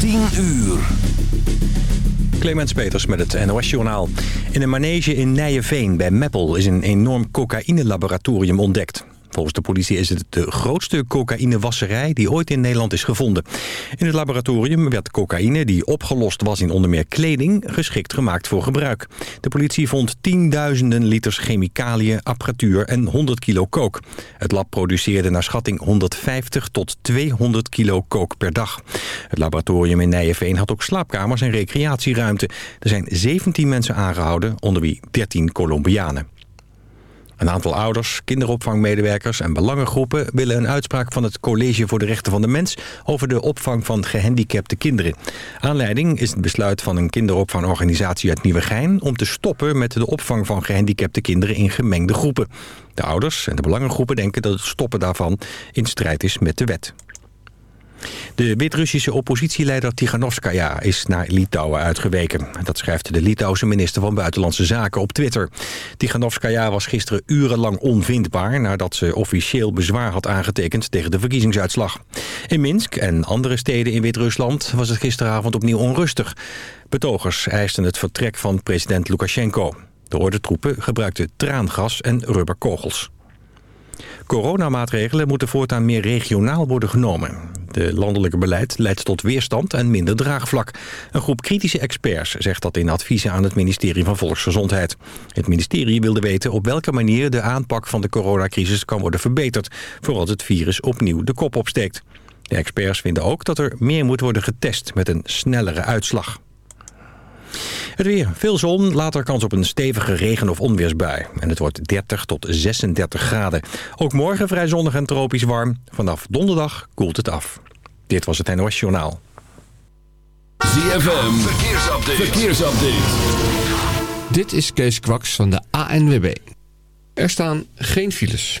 10 uur. Clemens Peters met het NOS-journaal. In een manege in Nijenveen bij Meppel is een enorm cocaïne-laboratorium ontdekt. Volgens de politie is het de grootste cocaïnewasserij die ooit in Nederland is gevonden. In het laboratorium werd cocaïne die opgelost was in onder meer kleding geschikt gemaakt voor gebruik. De politie vond tienduizenden liters chemicaliën, apparatuur en 100 kilo kook. Het lab produceerde naar schatting 150 tot 200 kilo kook per dag. Het laboratorium in Nijenveen had ook slaapkamers en recreatieruimte. Er zijn 17 mensen aangehouden, onder wie 13 Colombianen. Een aantal ouders, kinderopvangmedewerkers en belangengroepen... willen een uitspraak van het College voor de Rechten van de Mens... over de opvang van gehandicapte kinderen. Aanleiding is het besluit van een kinderopvangorganisatie uit Nieuwegein... om te stoppen met de opvang van gehandicapte kinderen in gemengde groepen. De ouders en de belangengroepen denken dat het stoppen daarvan in strijd is met de wet. De Wit-Russische oppositieleider Tiganovskaya is naar Litouwen uitgeweken. Dat schrijft de Litouwse minister van Buitenlandse Zaken op Twitter. Tiganovskaya was gisteren urenlang onvindbaar... nadat ze officieel bezwaar had aangetekend tegen de verkiezingsuitslag. In Minsk en andere steden in Wit-Rusland was het gisteravond opnieuw onrustig. Betogers eisten het vertrek van president Lukashenko. De ordentroepen gebruikten traangas en rubberkogels. Coronamaatregelen moeten voortaan meer regionaal worden genomen. De landelijke beleid leidt tot weerstand en minder draagvlak. Een groep kritische experts zegt dat in adviezen aan het ministerie van Volksgezondheid. Het ministerie wilde weten op welke manier de aanpak van de coronacrisis kan worden verbeterd... voor als het virus opnieuw de kop opsteekt. De experts vinden ook dat er meer moet worden getest met een snellere uitslag. Het weer. Veel zon, later kans op een stevige regen- of onweersbui. En het wordt 30 tot 36 graden. Ook morgen vrij zonnig en tropisch warm. Vanaf donderdag koelt het af. Dit was het NOS Journaal. ZFM, verkeersupdate. verkeersupdate. Dit is Kees Kwaks van de ANWB. Er staan geen files.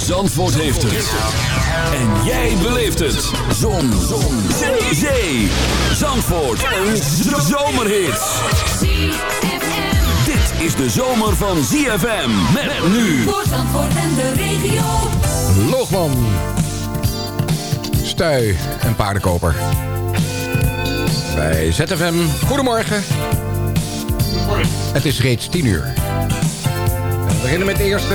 Zandvoort heeft het. En jij beleeft het. Zon. Zon. Zee. Zee. Zandvoort. Een zomerhit. Dit is de zomer van ZFM. Met nu. Voor Zandvoort en de regio. Loogman. Stui en paardenkoper. Bij ZFM. Goedemorgen. Het is reeds 10 uur. We beginnen met de eerste.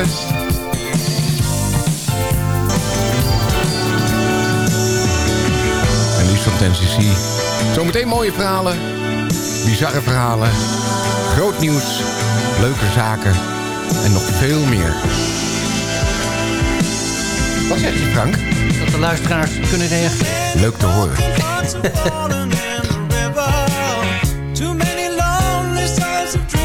En die is van. Zometeen mooie verhalen. Bizarre verhalen. Groot nieuws. Leuke zaken. En nog veel meer. Wat zeg je Frank? Dat de luisteraars kunnen reageren. Leuk te horen. Too many lonely drifted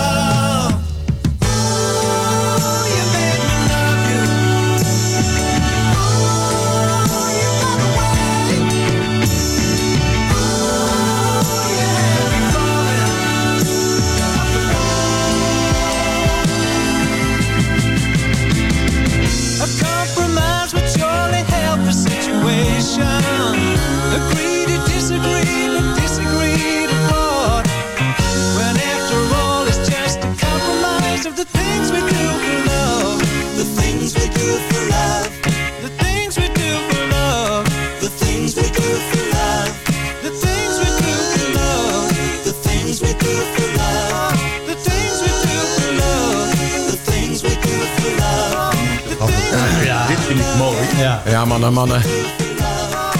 Mannen, mannen.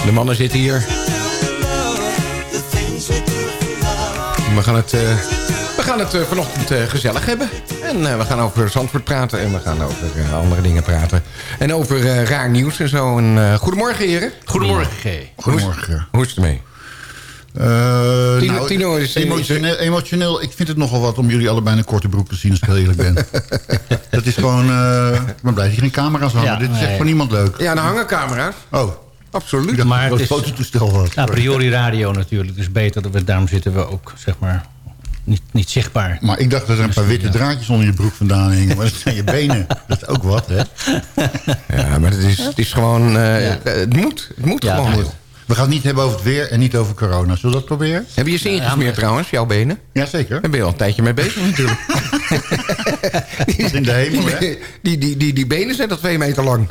De mannen zitten hier. We gaan het, eh, we gaan het eh, vanochtend eh, gezellig hebben. En we gaan over Zandvoort praten. En we gaan over andere dingen praten. En over raar nieuws en zo. En, goedemorgen, heren. Goedemorgen, G. Goedemorgen. Hoe is het ermee? Eh, Tino- nou, Tino is- emotioneel, emotioneel, ik vind het nogal wat om jullie allebei een korte broek te zien, als ik heel eerlijk ben. dat is gewoon, eh, ik ben blij dat je geen camera's hangen. Ja, Dit is echt voor niemand leuk. Ja, de hangen camera's. Oh, Absoluut. Maar dat het is- fototoestel was. A priori radio natuurlijk, dus beter. Dat we, daarom zitten we ook, zeg maar, niet, niet zichtbaar. Maar ik dacht dat er een paar witte draadjes onder je broek vandaan hingen. Maar dat zijn je benen. Dat is ook wat, hè? Ja, maar het is, het is gewoon... eh, Het moet. Het moet Ja, gewoon. We gaan het niet hebben over het weer en niet over corona. Zullen we dat proberen? Heb je je zin gesmeerd trouwens, jouw benen? Jazeker. Daar ben je al een tijdje mee bezig natuurlijk. In de hemel, hè? Die, die, die, die, die benen zijn al twee meter lang.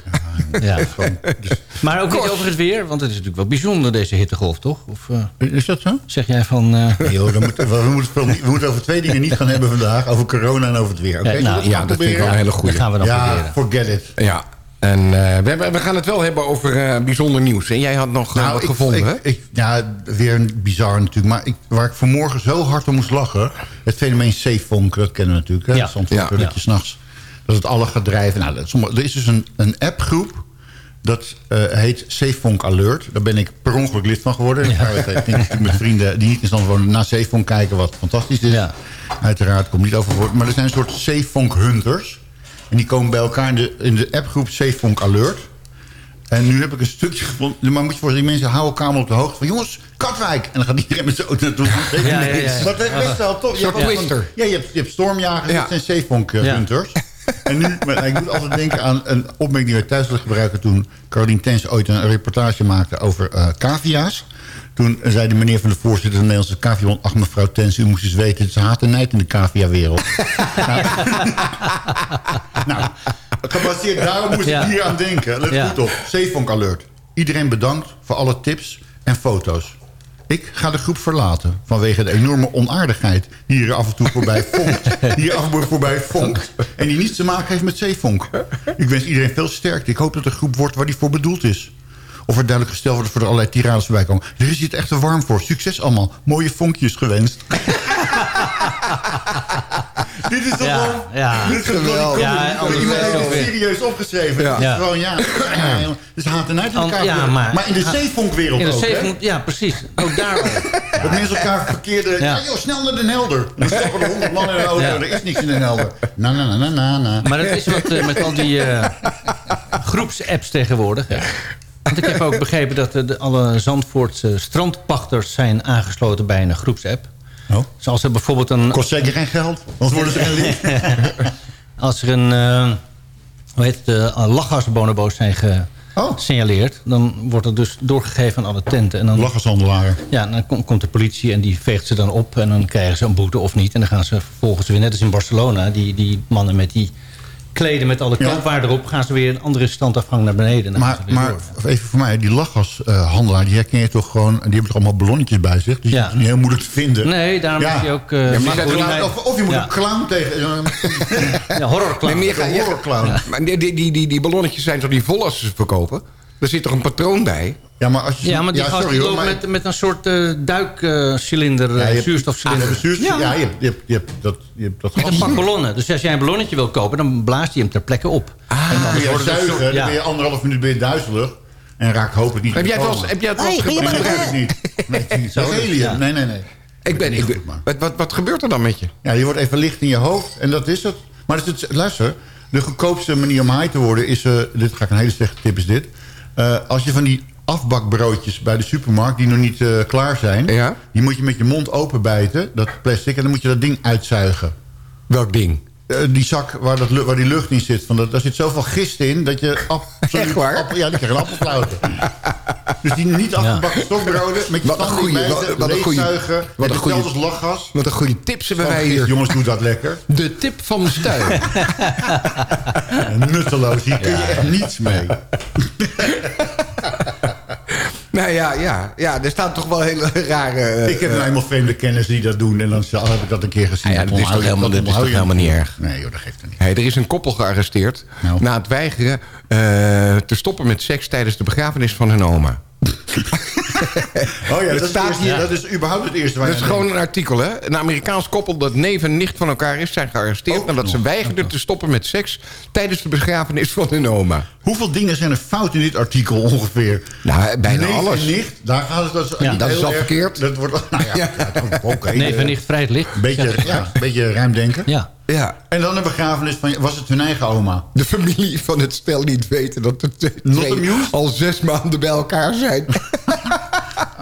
Ja. Dus- Maar ook niet over het weer, want het is natuurlijk wel bijzonder, deze hittegolf, toch? Of eh, Is dat zo? zeg jij van... eh, Nee, joh, dan moeten we, we, moeten we moeten over twee dingen niet gaan hebben vandaag. Over corona en over het weer. Oké, Ja, zullen we nou, dat Ja, dat vind ik wel een hele goede. dat gaan we dan Ja, proberen. forget it. Ja, en eh, we, hebben- we gaan het wel hebben over eh, bijzonder nieuws. En jij had nog eh, wat ik, gevonden, hè? ik, ik- ja, weer een bizar natuurlijk. Maar ik, waar ik vanmorgen zo hard om moest lachen... het fenomeen Safefonk, dat kennen we natuurlijk. Hè? Ja. Zandvoort, Ja. Dat Ja. je s'nachts... Dat het alle gaat drijven. Nou, dat, sommige- er is dus een, een appgroep... Dat eh, heet Safefonk Alert. Daar ben ik per ongeluk lid van geworden. Ik ga met vrienden die niet in stand wonen... naar Safefonk kijken, wat fantastisch is. Ja. Uiteraard, komt niet over. Maar er zijn een soort Safefonk Hunters. En die komen bij elkaar in de, in de appgroep Safefonk Alert. En nu heb ik een stukje gevonden. Maar moet je voorstellen, die mensen houden elkaar op de hoogte van... jongens, Katwijk! En dan gaat iedereen met zijn auto naartoe. Ja, ja, dat is best wel tof. Je hebt Ja, je hebt, je hebt stormjagers, Ja. dat zijn eh, hunters. En nu, maar ik moet altijd denken aan een opmerking die wij thuis willen gebruiken... toen Caroline Tens ooit een reportage maakte over eh cavia's. Toen zei de meneer van de voorzitter van de Nederlandse cavia... ach mevrouw Tens, u moest eens weten... het is haat en nijd in de cavia-wereld. nou, nou, gebaseerd daarop moest Ja. ik hier aan denken. Let Ja. goed op. Zeefonk Alert. Iedereen bedankt voor alle tips en foto's. Ik ga de groep verlaten vanwege de enorme onaardigheid... die hier af en toe voorbij vonkt. Die hier af en toe voorbij vonkt. En die niets te maken heeft met zeefonk. Ik wens iedereen veel sterkte. Ik hoop dat de groep wordt waar die voor bedoeld is. Of er duidelijk gesteld wordt voor er allerlei tirades voorbij komen. Er is hier echt te warm voor. Succes allemaal. Mooie vonkjes gewenst. Dit is toch Ja, gewoon... ja. Dit is gewoon... Ja, anders iemand het heeft het serieus opgeschreven. Ja. Het is Ja. gewoon, ja... Het is haat en uit elkaar. ja, maar- in de zeefonkwereld in de ook, hè? zeven, ja, precies. Ook daarom. Dat mensen elkaar verkeerde... Ja. Ja. joh, snel naar Den Helder. Dan stappen er honderd man in een auto. Ja. Er is niks in Den Helder. Na, na, na, na, na. Maar dat is wat eh, met al die eh, groepsapps tegenwoordig. Want ik heb ook begrepen dat de, alle Zandvoortse strandpachters zijn aangesloten bij een groepsapp. Oh. Zoals er bijvoorbeeld een... Kost zeker geen geld. Anders worden ze geen. Als er een... eh hoe heet het, eh, lachgasbonobo's zijn Oh. gesignaleerd... dan wordt het dus doorgegeven aan alle tenten. En dan, ja, dan kom- komt de politie en die veegt ze dan op... en dan krijgen ze een boete of niet. En dan gaan ze vervolgens weer, net als in Barcelona... die, die mannen met die kleden met alle Ja. koopwaarde erop... gaan ze weer een andere standafgang naar beneden. Maar, gaan ze weer maar door. even voor mij, die lachgashandelaar, die herken je toch gewoon... die hebben toch allemaal ballonnetjes bij zich? Dus Ja. die is niet heel moeilijk te vinden. Nee, daarom Ja. is hij ook... eh, maar maar die Of, of je moet ja. een clown tegen... Ja, horrorclown. Nee, meer ga- Een horrorclown. Maar die, die, die, die, die ballonnetjes zijn toch niet vol als ze ze verkopen? Er zit toch een patroon bij? Ja, maar als je... Ja, maar die gast sorry, hoor, maar- met, met een soort eh duikcilinder, Ja, hebt- zuurstofcilinder. Ah, zuurstof- ja, ja, je hebt, je hebt, je hebt dat, je hebt dat met gas. een pak ballonnen. Dus als jij een ballonnetje wil kopen, dan blaast hij hem ter plekke op. En dan ben je zuigen, soort- dan ja. ben je anderhalf minuut ben je duizelig. En raakt hopelijk niet Heb jij het wel heb jij het Nee, gebruikt? dat heb ik niet. Nee. Helium. Ja. Nee, nee, nee. Ik ben, ik, wat, wat, wat gebeurt er dan met je? Ja, je wordt even licht in je hoofd en dat is het. Maar het is het, luister, de goedkoopste manier om high te worden is... eh, dit ga ik een hele slechte tip is dit. Eh, als je van die afbakbroodjes bij de supermarkt... die nog niet eh, klaar zijn... Ja. die moet je met je mond openbijten, dat plastic... en dan moet je dat ding uitzuigen. Welk ding? Eh, die zak waar, dat, waar die lucht in zit. Van dat, daar zit zoveel gist in dat je... absoluut Echt waar? appel- ja, die krijg een appelflauwte. dus die niet afgebakken stokbroden... met je Wat een tanden goeie, bijten, wat- wat een goeie- leegzuigen... wat met een goeie- hetzelfde als lachgas. Wat een goede tips hebben wij hier. Jongens, doe dat lekker. De tip van de stuin. Nutteloos, hier kun je echt niets mee. nou ja, ja, ja, er staan toch wel hele rare... eh, Ik heb nou eenmaal vreemde kennissen die dat doen... en dan heb ik dat een keer gezien. Ah ja, dat is toch helemaal- dat is toch je helemaal niet erg? Nee joh, dat geeft er niet. Hey, er is een koppel gearresteerd Nou. na het weigeren eh, te stoppen met seks tijdens de begrafenis van hun oma. Oh ja, dat, staat is, hier- dat is überhaupt het eerste waar Dat is gewoon een artikel, hè? Een Amerikaans koppel dat neef en nicht van elkaar is... zijn gearresteerd Ook nadat ze nog. weigerden te stoppen met seks... tijdens de begrafenis van hun oma. Hoeveel dingen zijn er fout in dit artikel ongeveer? Nou, bijna Neef alles. en nicht, daar gaat het... Dat is, Ja, niet dat is heel al erg- verkeerd. Dat wordt, nou ja, Ja. oké. Nee, eh, van nicht vrij het licht. Beetje, ja, een beetje ruim denken. Ja. Ja, En dan een begrafenis van... Was het hun eigen oma? de familie van het stel niet weten dat de twee al zes maanden bij elkaar zijn.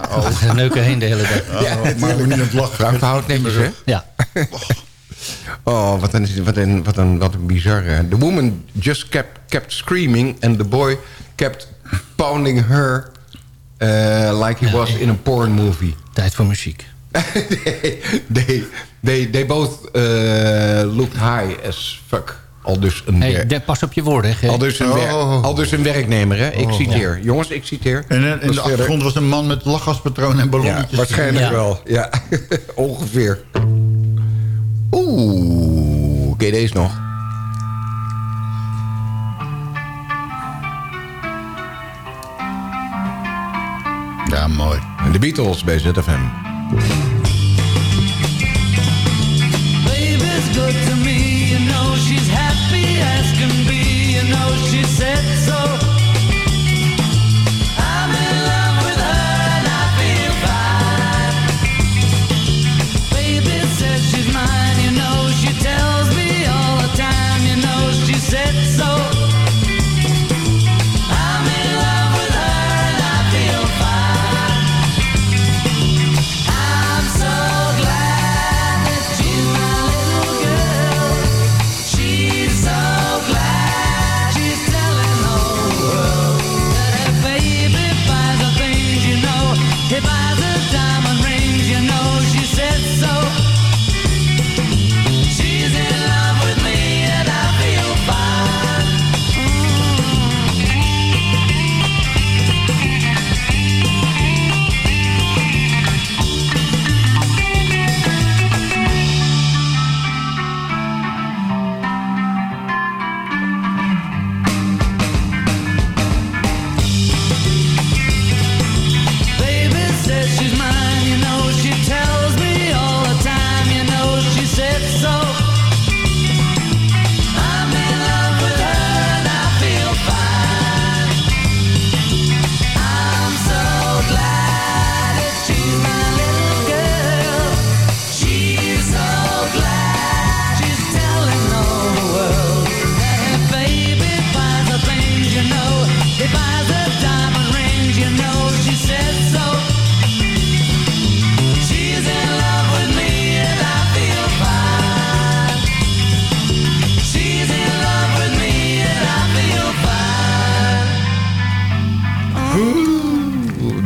Oh. Neuken heen de hele dag. Ja, Oh, maar we niet het lachen. Frank houdt netjes, hè? Ja. Oh, wat een, wat een, wat een, wat een bizarre. The woman just kept, kept screaming... and the boy kept pounding her... uh, like he was in a porn movie. Tijd voor muziek. they, they, they both uh, looked high as fuck. Al dus een, Hey, wer- de- pas op je woorden, hè. al dus een, wer- Oh. al dus een werknemer, hè? Ik citeer. Jongens, ik citeer. En eh, in de achtergrond was een man met lachgaspatronen en Ja, ballonnetjes. waarschijnlijk Ja. wel. Ja, ongeveer. Oeh, ken je deze nog? Ja, mooi. De Beatles bij ZFM.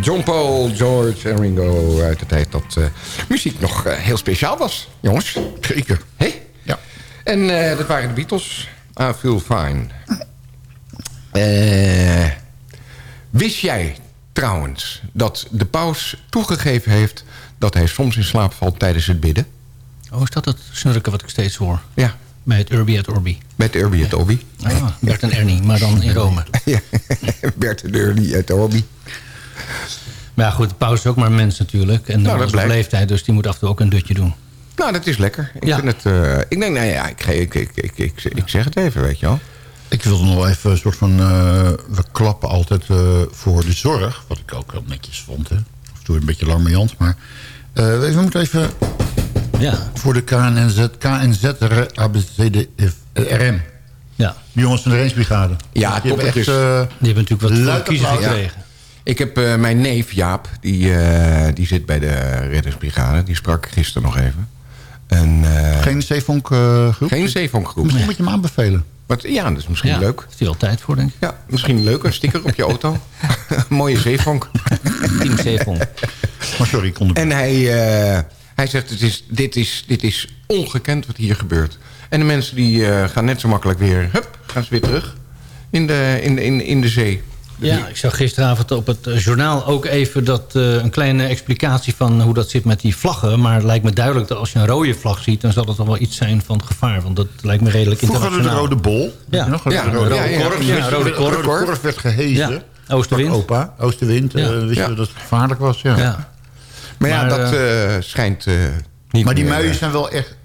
John Paul, George en Ringo uit de tijd dat eh, muziek nog eh, heel speciaal was. Jongens, Zeker. hé? Ja. En eh, dat waren de Beatles. I feel fine. Eh, wist jij trouwens dat de paus toegegeven heeft... dat hij soms in slaap valt tijdens het bidden? Oh, is dat het snurken wat ik steeds hoor? Ja, Bij het Urbi et Orbi. met Urbi et Obi. Ah, Bert en Ernie, maar dan in Rome. Ja, Bert en Ernie uit Obi. Maar ja, goed, de paus is ook maar een mens natuurlijk. En Nou, nou, dat leeftijd, dus die moet af en toe ook een dutje doen. Nou, dat is lekker. Ik, Ja. vind het, eh, ik denk, nou ja, ik, ik, ik, ik, ik, ik zeg het even, weet je wel. Ik wilde nog even een soort van... eh, we klappen altijd eh, voor de zorg. Wat ik ook wel netjes vond. Hè. Af en toe een beetje larmoyant. Maar eh, we we moeten even Ja, voor de KNZ, KNZ ABCDRM. ja. De jongens van de Rensbrigade. Ja, Die hebben echt... eh, Die hebben natuurlijk wat voor kiezen gekregen. Ik heb eh, mijn neef Jaap, die, eh, die zit bij de reddingsbrigade. Die sprak gisteren nog even. En, eh, geen Zeevonk eh, groep? geen zeevonkgroep. Misschien moet je hem aanbevelen. Wat, ja, dat is misschien Ja, leuk. is die al tijd voor, denk ik. Ja, misschien leuk. Een sticker op je auto. Mooie zeevonk. Team Zeevon. Maar sorry, ik kon de... En hij, eh, hij zegt, het is, dit, is, dit is ongekend wat hier gebeurt. En de mensen die eh, gaan net zo makkelijk weer... Hup, gaan ze weer terug in de, in, de- in, in de zee. Ja, ik zag gisteravond op het eh, journaal ook even dat, eh, een kleine explicatie van hoe dat zit met die vlaggen. Maar het lijkt me duidelijk dat als je een rode vlag ziet... dan zal het toch wel iets zijn van het gevaar. Want dat lijkt me redelijk Vroeger hadden we de internationaal. rode bol. Ja. Nog? Ja, de rode, ja, ja, korf. ja, rode dat de korf. rode korf werd gehezen. Ja, oostenwind. Opa, oostenwind. Ja. eh, wist je dat het gevaarlijk was? Ja. Ja. Maar ja, Maar, dat eh, schijnt eh, niet Maar die muien eh, zijn wel echt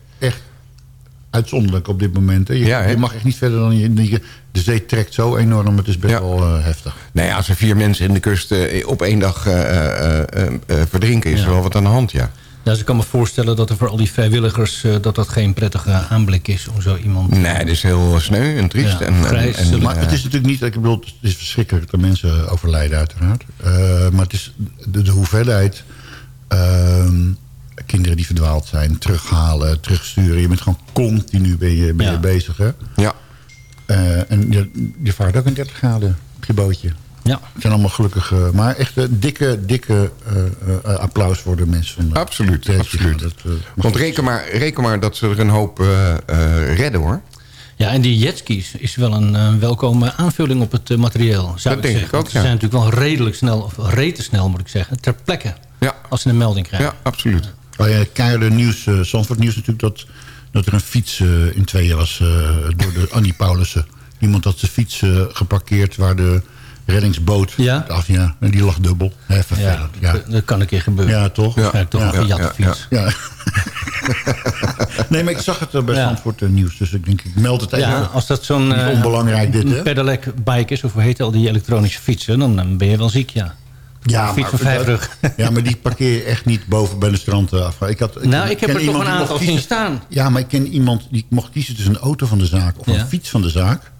uitzonderlijk op dit moment. Hè. Je, Ja, hè? je mag echt niet verder dan je... je- De zee trekt zo enorm, het is best Ja. wel eh, heftig. Nou ja, als er vier mensen in de kust eh, op één dag eh, eh, eh, eh, verdrinken... is er wel wat aan de hand, ja. Ja, dus ik kan me voorstellen dat er voor al die vrijwilligers... dat dat geen prettige aanblik is om zo iemand... Nee, dat is heel sneu en triest. Ja, en, en, grijs, en, zullen- Maar het is natuurlijk niet... Ik bedoel, het is verschrikkelijk dat mensen overlijden uiteraard. Eh, maar het is de, de hoeveelheid... ehm, kinderen die verdwaald zijn, terughalen, terugsturen. Je bent gewoon continu ben je, ben je Ja. bezig. Hè? ja. Eh, en je, je vaart ook in 30 graden op je bootje. Ja, Het zijn allemaal gelukkig... eh, maar echt een dikke, dikke eh, eh, applaus voor de mensen van de Absoluut, absoluut. Dat, eh, Want reken maar, reken maar dat ze er een hoop eh, eh, redden, hoor. Ja, en die jetskis is wel een eh, welkome aanvulling op het eh, materieel. Zou Dat ik denk ik zeggen. ook, Want Ze zijn natuurlijk wel redelijk snel, of rete snel moet ik zeggen, ter plekke. Ja. Als ze een melding krijgen. Ja, absoluut. Oh ja, keiharde nieuws, eh Zandvoort nieuws natuurlijk... dat, dat er een fiets eh, in tweeën was eh, door de Annie Paulussen. Iemand had zijn fiets geparkeerd waar de reddingsboot... Ja? Af, ja en die lag dubbel. Hè, Ja, vervelend. Ja, dat, kan een keer gebeuren. ja. toch? Ja. Toch Ja, een gejatte fiets. Ja. nee, maar ik zag het bij. Zandvoort nieuws. Dus ik denk, ik meld het even. Ja, als dat zo'n onbelangrijk dit, hè? pedelec bike is, of hoe heet al die elektronische fietsen, dan ben je wel ziek, ja. Ja, fiets van vijf dat- rug. Ja, maar die parkeer je echt niet boven bij de strand af. Ik had, Nou, ik heb ken er toch iemand een die aantal zien staan. Ja, maar ik ken iemand die mocht kiezen tussen een auto van de zaak of Ja. een fiets van de zaak.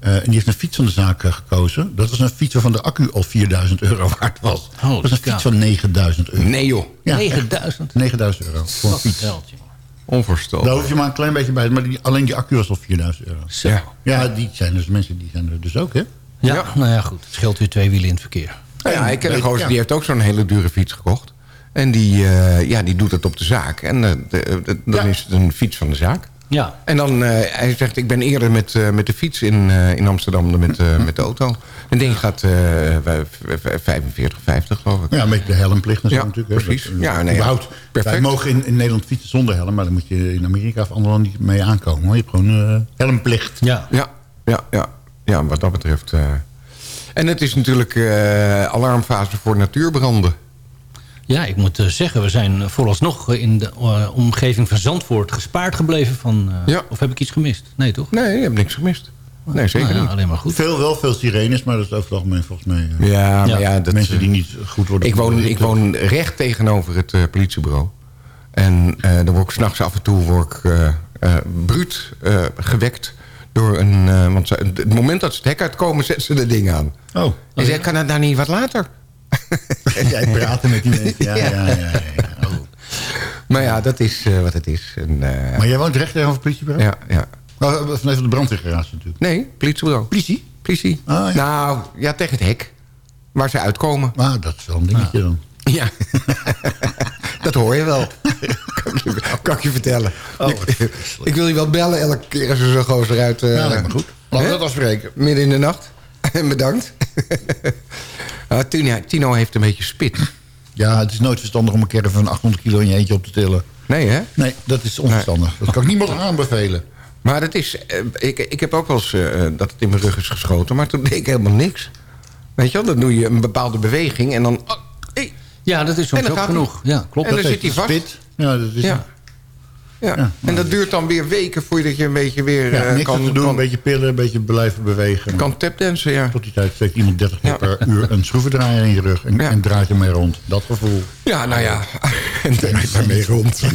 Eh, en die heeft een fiets van de zaak eh, gekozen. Dat was een fiets waarvan de accu al 4000 euro waard was. Holy dat was een fiets van 9000 euro. Nee, joh. Ja, 9000. 9000 euro voor een fiets. geld, joh. Onvoorstelbaar. Daar hoef je maar een klein beetje bij. Maar die, alleen die accu was al 4000 euro. Zo. Ja. Ja. Ja, die zijn dus mensen die zijn er dus ook, hè? Ja. nou ja, goed. Het scheelt weer twee wielen in het verkeer. Nou ja, ik ken een gozer, ja. die heeft ook zo'n hele dure fiets gekocht. En die, eh, ja, die doet het op de zaak. En eh, de- de- dan Ja. is het een fiets van de zaak. Ja, En dan, eh, hij zegt, ik ben eerder met, eh, met de fiets in, eh, in Amsterdam dan met, eh, met de auto. En ding gaat eh, vij- vij- 45, 50 geloof ik. Ja, met de helmplicht en zo Ja, natuurlijk. hè. precies. Dat, eh, Ja, nee, ja. überhaupt, Perfect. Wij mogen in, in Nederland fietsen zonder helm, maar dan moet je in Amerika of andere landen niet mee aankomen. Hoor. Je hebt gewoon eh, helmplicht. ja. Ja, ja, ja. ja wat dat betreft. En het is natuurlijk eh, alarmfase voor natuurbranden. Ja, ik moet eh, zeggen, we zijn vooralsnog in de eh, omgeving van Zandvoort gespaard gebleven van... eh, Ja. Of heb ik iets gemist? Nee, toch? Nee, je hebt niks gemist. Nee, zeker Nou ja, niet. alleen maar goed. Veel, wel veel sirenes, maar dat is over het algemeen volgens mij... Ja, maar Ja. dat, mensen die niet goed worden... Ik woon, ik woon recht tegenover het eh, politiebureau. En eh dan word ik s'nachts af en toe word ik, eh, eh, bruut eh, gewekt door een... eh, want ze, het moment dat ze het hek uitkomen, zetten ze de ding aan. Oh, Ik zeg, kan het nou niet wat later? jij praten met die mensen. Ja, ja, ja. ja, ja. Oh. Maar ja, dat is eh, wat het is. En, eh, Maar jij woont recht tegenover het politiebureau? ja, ja. Oh, van even de brandweergarage natuurlijk. Nee, politiebureau. Politie? Politie. Ah, ja. Nou, ja, tegen het hek. Waar ze uitkomen. Ah, dat is wel een dingetje dan. Ja, dat hoor je wel. kan, ik je, kan ik je vertellen. Oh, ik, ik wil je wel bellen elke keer als er zo'n gozer uit... eh, Ja, lijkt me goed. Laten we dat afspreken. Midden in de nacht. Bedankt. Ah, Tino, Tino heeft een beetje spit. Ja, het is nooit verstandig om een keer van 800 kilo in je eentje op te tillen. Nee, hè? Nee, dat is onverstandig. Dat kan ik niemand aanbevelen. Maar dat is, eh, ik, ik heb ook wel eens eh, dat het in mijn rug is geschoten. Maar toen deed ik helemaal niks. Weet je wel, dan doe je een bepaalde beweging en dan... Ja, dat is soms En dan ook genoeg. Ja, klopt. En dan Dat zit hij vast. Spit. Ja, dat is Ja. Ja. En dat duurt dan weer weken voordat je een beetje weer Ja, eh, niks kan, te doen, kan, een beetje pillen, een beetje blijven bewegen. kan tapdansen. Ja. Tot die tijd steekt iemand 30 keer Ja. per uur een schroevendraaier in je rug en, Ja. en draait ermee rond. Dat gevoel. ja, nou ja. En draait daarmee rond.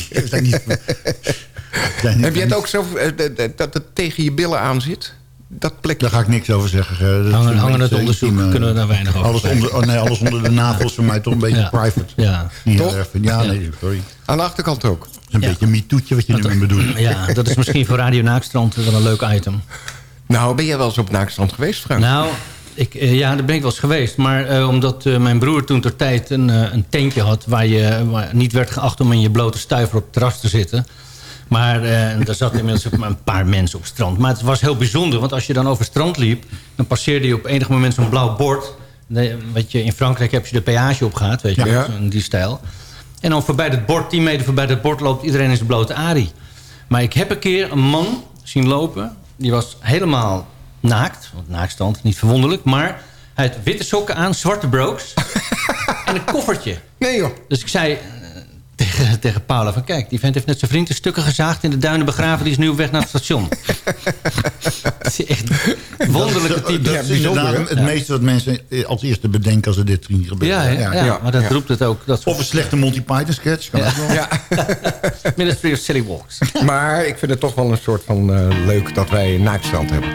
Heb jij het ook zo eh, dat- dat- dat het tegen je billen aan zit? Dat plekje? Daar ga ik niks over zeggen. dat Hangen- het onderzoek, kunnen we daar weinig over alles zeggen. onder, oh nee, alles onder de navel is voor mij toch een beetje Ja. private. Ja. Niet heel Toch? erg Ja, nee, sorry. Aan de achterkant ook. een Ja. beetje een MeToo'tje wat je nu met me doet. ja, dat is misschien voor Radio Naakstrand wel een leuk item. Nou, ben jij wel eens op Naakstrand geweest, Frank? Nou, ik, eh, ja, daar ben ik wel eens geweest. Maar eh, omdat eh, mijn broer toen ter tijd een, een tentje had... Waar je waar niet werd geacht om in je blote stuiver op het terras te zitten... Maar eh, en daar zat inmiddels een paar mensen op het strand. Maar het was heel bijzonder, want als je dan over het strand liep... dan passeerde je op enig moment zo'n blauw bord. Wat je, in Frankrijk heb je de peage opgaat, weet je, Ja. in die stijl. En dan voorbij het bord, 10 meter voorbij het bord... loopt iedereen in zijn blote arie. Maar ik heb een keer een man zien lopen... die was helemaal naakt, want naaktstand, niet verwonderlijk... maar hij had witte sokken aan, zwarte broeks en een koffertje. Nee joh. Dus ik zei tegen, tegen Paula van... kijk, die vent heeft net zijn vriend in stukken gezaagd... in de duinen begraven, die is nu op weg naar het station. Het is echt wonderlijke Dat, type. dat is het meeste wat mensen eh, als eerste bedenken als er dit niet gebeurt. Ja, ja, ja, maar dat ja. roept het ook. Dat Of een slechte Monty Python sketch. Kan ook wel. Ja. Ministry of Silly Walks. Maar ik vind het toch wel een soort van eh, leuk dat wij een hebben.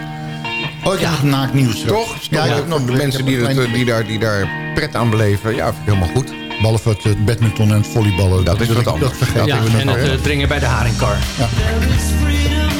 Oh, ik heb nog naakt nieuws. Toch? Ja, ik heb nog mensen die, eh, die, daar, die daar pret aan beleven. Ja, vind ik helemaal goed. Behalve het eh, badminton en het volleyballen. Dat is wat anders. Dat vergeten Ja, we nog en het dringen bij de haringkar. There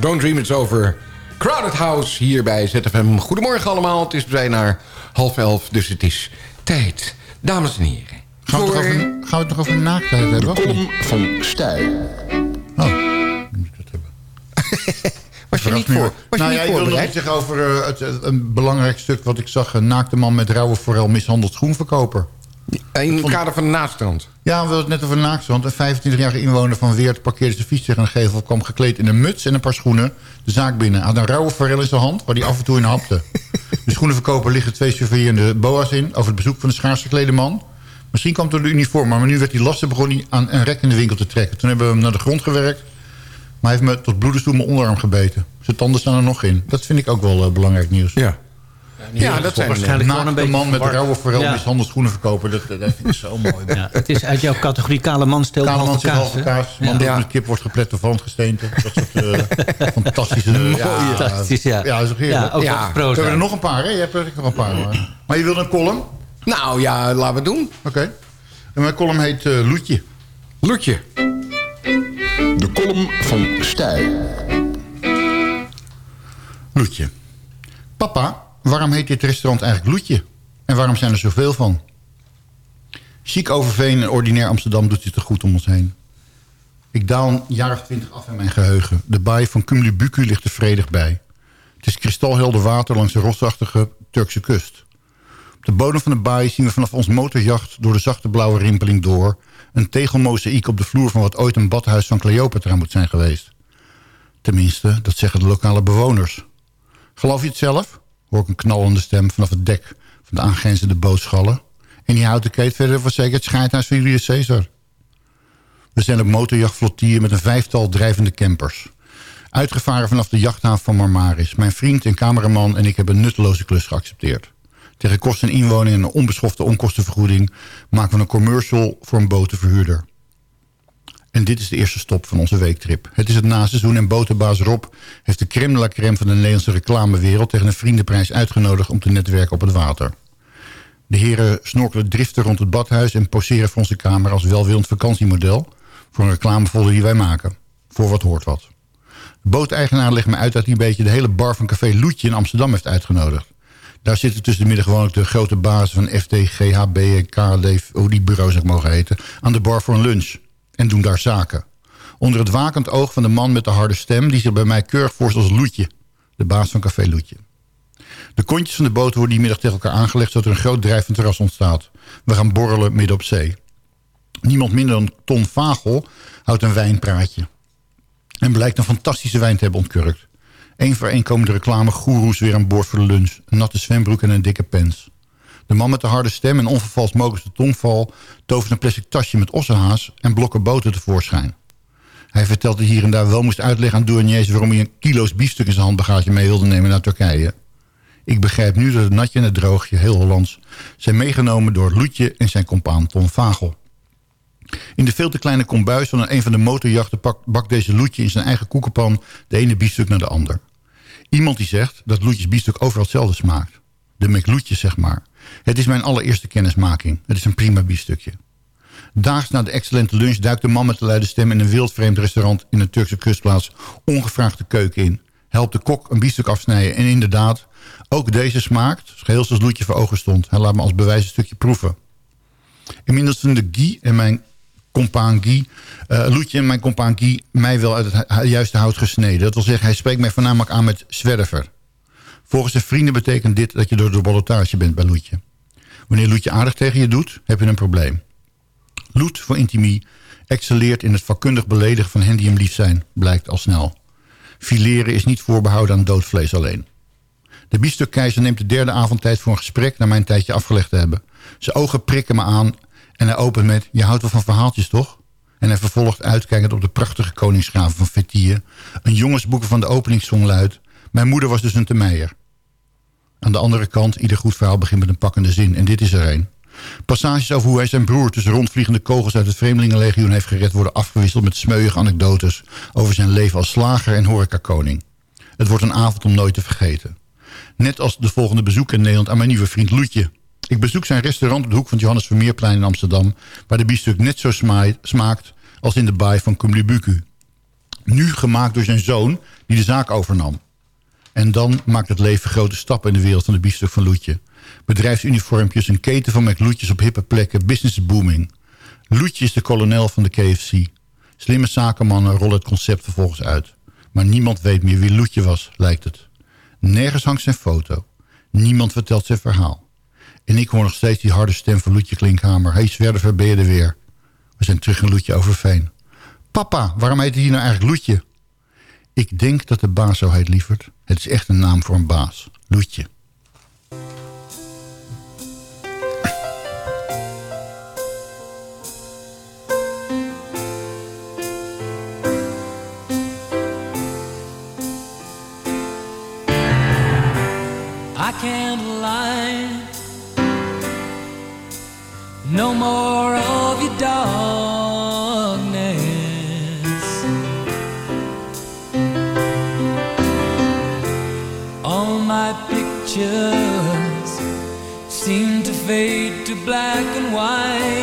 Don't Dream It's Over. Crowded House hier bij ZFM. Goedemorgen allemaal. Het is bijna half elf, dus het is tijd. Dames en heren. Gaan we, het over, gaan we het nog over naaktheid hebben? Column van Stijl. Oh, moet ik dat hebben. Was je niet, voor, was nou je ja, niet ik wil nog iets zeggen over eh, het, het- een belangrijk stuk wat ik zag. Een naakte man met rauwe forel mishandeld schoenverkoper. In het kader van de naastrand. Ja, we hadden het net over naaktstrand. Een 25-jarige inwoner van Weert parkeerde zijn fiets tegen een gevel... kwam gekleed in een muts en een paar schoenen de zaak binnen. Hij had een rauwe forel in zijn hand waar hij af en toe in hapte. De schoenenverkoper liggen twee surveillerende boa's in... over het bezoek van de schaars geklede man. Misschien kwam het door de uniform, maar nu werd hij lastig... begon hij aan een rek in de winkel te trekken. Toen hebben we hem naar de grond gewerkt. Maar hij heeft me tot bloedens toe mijn onderarm gebeten. Zijn tanden staan er nog in. Dat vind ik ook wel eh, belangrijk nieuws. Ja. Ja, dat zijn... waarschijnlijk gewoon een beetje man met rauwe forel Ja. mishandeld schoenenverkoper. Dat, dat vind ik zo mooi. Ja, het is uit jouw categorie kale man steelt Kaleman halve zit kaas. halve hè? kaas. Man Ja. die met kip wordt geplet of handgesteente. Dat soort eh, fantastische... ja, Fantastisch, ja. Ja, dat is ook heerlijk. Ja, ook Ja. We hebben er nog een paar, hè? Je hebt er nog een paar. Maar, maar je wilde een column? Oké. Nou ja, laten we het doen. En mijn column heet eh, Loetje. Loetje. De column van Stijl. Loetje. Papa, waarom heet dit restaurant eigenlijk Loetje? En waarom zijn er zoveel van? Chic Overveen en ordinair Amsterdam doet dit er goed om ons heen. Ik daal een jaar of twintig af in mijn geheugen. De baai van Cumlibucu ligt er vredig bij. Het is kristalhelder water langs de rotsachtige Turkse kust. Op de bodem van de baai zien we vanaf ons motorjacht... door de zachte blauwe rimpeling door... een tegelmozaïek op de vloer van wat ooit een badhuis van Cleopatra moet zijn geweest. Tenminste, dat zeggen de lokale bewoners. Geloof je het zelf? Hoor ik een knallende stem vanaf het dek van de aangrenzende bootschallen. En die houten keet verder voor zeker het scheidhuis van Julius Caesar. We zijn op motorjachtflotier met een vijftal drijvende campers. Uitgevaren vanaf de jachthaven van Marmaris. Mijn vriend en cameraman en ik hebben een nutteloze klus geaccepteerd. Tegen kosten en inwoning en een onbeschofte onkostenvergoeding... maken we een commercial voor een botenverhuurder. En dit is de eerste stop van onze weektrip. Het is het naseizoen en botenbaas Rob heeft de crème la van de Nederlandse reclamewereld tegen een vriendenprijs uitgenodigd om te netwerken op het water. De heren snorkelen driften rond het badhuis en poseren voor onze kamer als welwillend vakantiemodel voor een reclamefolder die wij maken. Voor wat hoort wat. De booteigenaar legt me uit dat hij een beetje de hele bar van Café Loetje in Amsterdam heeft uitgenodigd. Daar zitten tussen de midden gewoon ook de grote bazen van FT, GHB en KLD, hoe die bureaus ook mogen heten, aan de bar voor een lunch. En doen daar zaken. Onder het wakend oog van de man met de harde stem... die zich bij mij keurig voorstelt als Loetje. De baas van Café Loetje. De kontjes van de boot worden die middag tegen elkaar aangelegd... zodat er een groot drijvend terras ontstaat. We gaan borrelen midden op zee. Niemand minder dan Ton Vagel houdt een wijnpraatje. En blijkt een fantastische wijn te hebben ontkurkt. Eén voor één komen de reclamegoeroes weer aan boord voor de lunch. Een natte zwembroek en een dikke pens. De man met de harde stem en onvervals mogelijkste tongval... tovert een plastic tasje met ossenhaas en blokken boter tevoorschijn. Hij vertelt dat hier en daar wel moest uitleggen aan douaniers... waarom hij een kilo's biefstuk in zijn handbagage mee wilde nemen naar Turkije. Ik begrijp nu dat het natje en het droogje, heel Hollands... zijn meegenomen door Loetje en zijn compaan Ton Vagel. In de veel te kleine kombuis van een van de motorjachten... bakt deze Loetje in zijn eigen koekenpan... de ene biefstuk naar de ander. Iemand die zegt dat Loetjes biefstuk overal hetzelfde smaakt. De McLoetje, zeg maar. Het is mijn allereerste kennismaking. Het is een prima biefstukje. Daags na de excellente lunch duikt de man met de luide stem... in een wildvreemd restaurant in een Turkse kustplaats... ongevraagd de keuken in. Helpt de kok een biefstuk afsnijden. En inderdaad, ook deze smaakt... geheel zoals Loetje voor ogen stond. Hij laat me als bewijs een stukje proeven. Inmiddels vinden Guy en mijn compaan Guy... eh, Loetje en mijn compaan Guy mij wel uit het juiste hout gesneden. Dat wil zeggen, hij spreekt mij voornamelijk aan met zwerver. Volgens zijn vrienden betekent dit dat je door de ballotage bent bij Loetje. Wanneer Loetje aardig tegen je doet, heb je een probleem. Loet voor intimie excelleert in het vakkundig beledigen van hen die hem lief zijn, blijkt al snel. Fileren is niet voorbehouden aan dood vlees alleen. De biefstukkeizer neemt de derde avond tijd voor een gesprek... na mijn tijdje afgelegd te hebben. Zijn ogen prikken me aan en hij opent met... je houdt wel van verhaaltjes, toch? En hij vervolgt uitkijkend op de prachtige koningsgraven van Fethiye. Een jongensboeken van de openingssong luidt... mijn moeder was dus een Temeijer. Aan de andere kant, ieder goed verhaal begint met een pakkende zin. En dit is er een. Passages over hoe hij zijn broer tussen rondvliegende kogels uit het Vreemdelingenlegioen heeft gered... worden afgewisseld met smeuïge anekdotes over zijn leven als slager en horecakoning. Het wordt een avond om nooit te vergeten. Net als de volgende bezoek in Nederland aan mijn nieuwe vriend Loetje. Ik bezoek zijn restaurant op de hoek van Johannes Vermeerplein in Amsterdam... waar de biefstuk net zo smaakt als in de baai van Cumlibucu. Nu gemaakt door zijn zoon die de zaak overnam. En dan maakt het leven grote stappen in de wereld van de biefstuk van Loetje. Bedrijfsuniformpjes, een keten van McLoetjes op hippe plekken, business is booming. Loetje is de kolonel van de KFC. Slimme zakenmannen rollen het concept vervolgens uit. Maar niemand weet meer wie Loetje was, lijkt het. Nergens hangt zijn foto. Niemand vertelt zijn verhaal. En ik hoor nog steeds die harde stem van Loetje Klinkhamer. Hey Zwerver, ben je er weer? We zijn terug in Loetje Overveen. Papa, waarom heet hij nou eigenlijk Loetje? Ik denk dat de baas zo heet, lieverd. Het is echt een naam voor een baas. Loetje. I can't lie. No more of your darkness. Pictures seem to fade to black and white.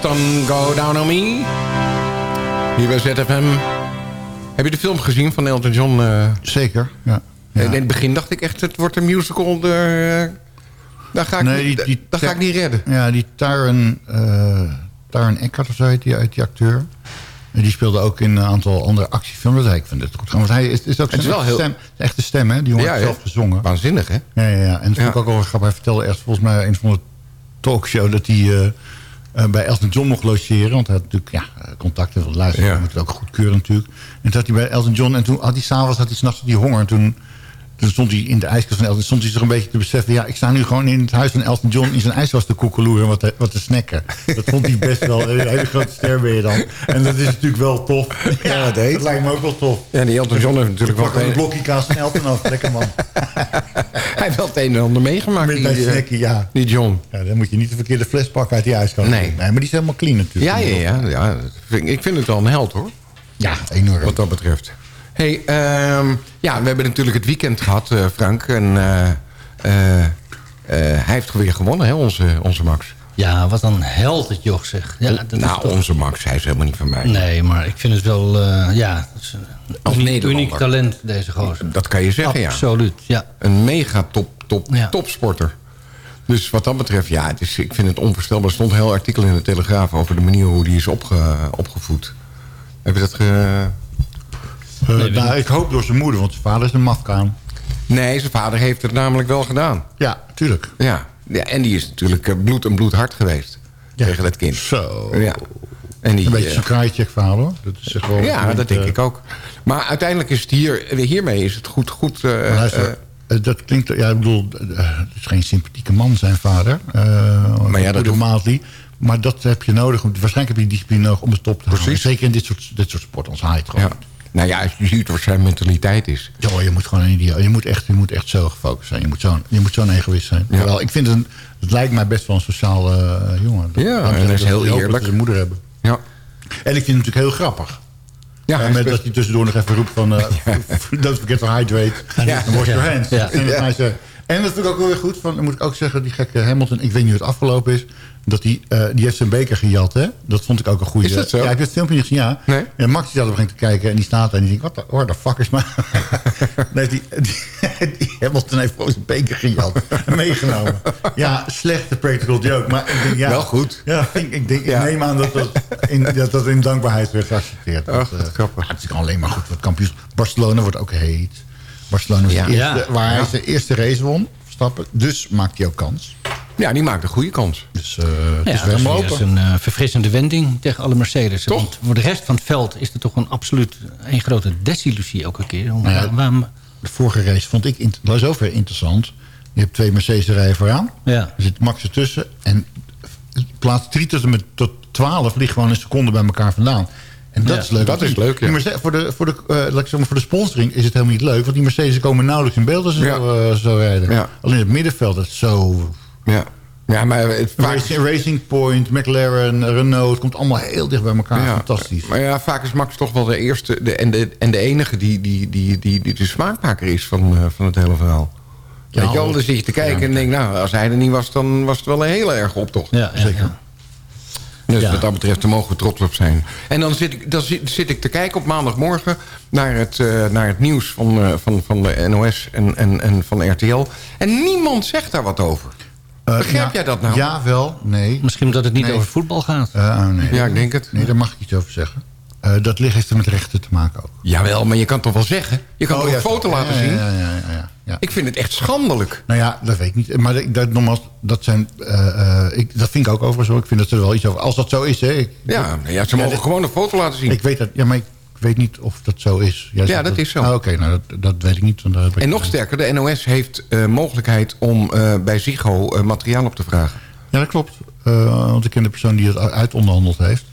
The sun go down on me. Hier bij ZFM. Heb je de film gezien van Elton John? eh? Zeker, ja. ja. In het begin dacht ik echt, het wordt een musical. eh, daar ga ik, Nee, niet, die- die- daar ga ik niet redden. Ja, die Taron, eh Taron Eckhart of zo heet die, uit die acteur. En die speelde ook in een aantal andere actiefilms. Dus ik vind het goed gaan. Want hij is, is ook Het is zijn echte, heel- stem, zijn echte stem, hè? Die jongen Ja, heeft zelf gezongen. Waanzinnig, hè? Ja, ja, ja. En dat vond ik Ja. ook wel grappig. Hij vertelde eerst volgens mij in een van de talkshow... dat hij eh, bij Elton John mocht logeren. Want hij had natuurlijk ja, eh, contacten van luisteren. Ja. Moet het ook goedkeuren natuurlijk. En toen had hij bij Elton John... en toen had hij s'avonds, had hij s'nachts die honger. En toen, toen stond hij in de ijskast van Elton... stond hij zich een beetje te beseffen... ja, ik sta nu gewoon in het huis van Elton John... in zijn ijskast te koekeloeren en wat te, wat te snacken. Dat vond hij best wel... Een hele grote ster ben je dan. En dat is natuurlijk wel tof. Ja, dat heet. Dat lijkt me ook wel tof. Ja, die Elton John heeft natuurlijk wel een blokje kaas van Elton af. Lekker man. hij heeft wel het een en ander meegemaakt. Met Die, eh, snacken, ja. die John. Ja, dan moet je niet de verkeerde fles pakken uit die ijskast. Nee. Nee, maar die is helemaal clean natuurlijk. Ja, ja, ja. ja ik vind het wel een held, hoor. Ja, enorm. Wat dat betreft. Hey, ehm, ja, we hebben natuurlijk het weekend gehad, eh, Frank. En eh, eh, hij heeft weer gewonnen, hè, onze, onze Max. Ja, wat een held het joch zeg. Ja, dat is nou, toch- onze Max, hij is helemaal niet van mij. Nee, maar ik vind het wel... ja, het is een uniek, talent, deze gozer. Dat kan je zeggen, ja. Absoluut, ja. Een mega top, top, Ja. topsporter. Dus wat dat betreft, ja, het is, ik vind het onvoorstelbaar. Er stond een heel artikel in de Telegraaf over de manier hoe die is opge, opgevoed. Heb je dat ge... Eh, Nee, nou, ik hoop door zijn moeder, want zijn vader is een mafkaan. Nee, zijn vader heeft het namelijk wel gedaan. Ja, tuurlijk. Ja, ja en die is natuurlijk eh, bloed en bloed hard geweest. Ja. Tegen dat kind. Zo. Ja. En die, Een beetje eh, zo'n verhaal hoor. Dat is echt wel ja, dat denk ik ook. Maar uiteindelijk is het hier, hiermee is het goed... goed luister, dat klinkt, ja, ik bedoel, het is geen sympathieke man, zijn vader. Maar ja, dat Maatli. Maar dat heb je nodig. Waarschijnlijk heb je die discipline nodig om het top te houden. Precies. Zeker in dit soort, dit soort sport, als hij het gewoon. ja. Nou ja, als je ziet wat zijn mentaliteit is. Ja, je moet gewoon een idioot. Je moet echt, je moet echt zo gefocust zijn. Je moet zo'n, je moet zo'n egoïst zijn. Ja. Terwijl ik vind het, een, het lijkt mij best wel een sociaal eh, jongen. Dat- Ja, en ik is heel dat eerlijk. Dat ze moeder hebben. Ja. En ik vind het natuurlijk heel grappig. Ja, Ja, hij is met dat hij tussendoor nog even roept van... uh, don't forget to hydrate. Ja. And wash your Ja. hands. Ja. En, dat Ja. hij en dat vind ik ook wel weer goed. Van, dan moet ik ook zeggen, die gekke Hamilton... Ik weet niet hoe het afgelopen is. Dat die, eh, die heeft zijn beker gejat, hè? Dat vond ik ook een goede... Is dat zo? Ja, ik heb het filmpje niet gezien, ja. Nee? En Max die zat op een te kijken en die staat daar en die denkt... Wat what the fuck is maar... nee, die, die, die Hamilton heeft gewoon zijn beker gejat en meegenomen. Ja, slechte practical joke. Maar ik denk, ja... Wel goed. Ja, ik, ik, denk, Ja. ik neem aan dat dat in, dat, dat in dankbaarheid werd geaccepteerd. Ach, Dat, wat eh, grappig. ja, het is alleen maar goed voor het kampioen. Barcelona wordt ook heet. Barcelona is Ja. de eerste, Ja. waar hij Ja. zijn eerste race won. Stappen. Dus maakt hij ook kans. ja, die maakt een goede kans. Dus eh het Ja, is dat weer is een eh, verfrissende wending tegen alle Mercedes. Toch? Want voor de rest van het veld is het toch een absoluut een grote desillusie elke keer. Nou ja, Waar- waarom- De vorige race vond ik dat ook weer interessant. Je hebt twee Mercedes rijden vooraan. Ja. Er zit Max ertussen. En plaats 3 tot en met tot 12 ligt gewoon een seconde bij elkaar vandaan. En dat Ja, is leuk. dat is leuk, ja. Mercedes- voor, de, voor, de, eh, laat ik zeggen, voor de sponsoring is het helemaal niet leuk. Want die Mercedes komen nauwelijks in beeld als ze Ja. zo, eh, zo rijden. Alleen het middenveld is zo... Ja, ja maar het vaak Racing, Racing Point, McLaren, Renault. Het komt allemaal heel dicht bij elkaar. ja, Fantastisch. Maar ja, vaak is Max toch wel de eerste de, en, de, en de enige die, die, die, die, die de smaakmaker is van, eh, van het hele verhaal. Ja, Weet je dat- dan zit je te kijken en denk, nou, als hij er niet was, dan was het wel een hele erge optocht. Ja, Zeker. Dus Ja. wat dat betreft, daar mogen we trots op zijn. En dan zit ik, dan zit, zit ik te kijken op maandagmorgen naar het, eh, naar het nieuws van, eh, van, van de NOS en, en, en van RTL. En niemand zegt daar wat over. Eh, Begrijp ja, jij dat nou? Ja, wel. Nee. Misschien omdat het niet Nee. over voetbal gaat. Eh, oh, nee. Ja, ik denk het. Nee, daar mag ik iets over zeggen. Eh, dat ligt heeft er met rechten te maken ook. Jawel, maar je kan toch wel zeggen? Je kan Oh, toch ja, een foto ja, laten ja, zien? Ja, ja, ja, ja. Ik vind het echt schandelijk. Nou ja, dat weet ik niet. Maar dat, dat, nogmaals, dat zijn... eh, eh, ik, dat vind ik ook overigens zo. Ik vind dat er wel iets over... Als dat zo is, hè. Ik, Ja, nou ja ze mogen gewoon een foto laten zien. ik weet dat... Ja, maar ik weet niet of dat zo is. Jij Ja, dat is zo. Ah, Oké, nou, dat, dat weet ik niet. ik- En nog sterker, de NOS heeft eh, mogelijkheid om bij Ziggo eh, materiaal op te vragen. Ja, dat klopt. Want ik ken de persoon die het uitonderhandeld heeft.